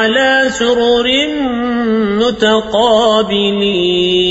على سرر متقابلين.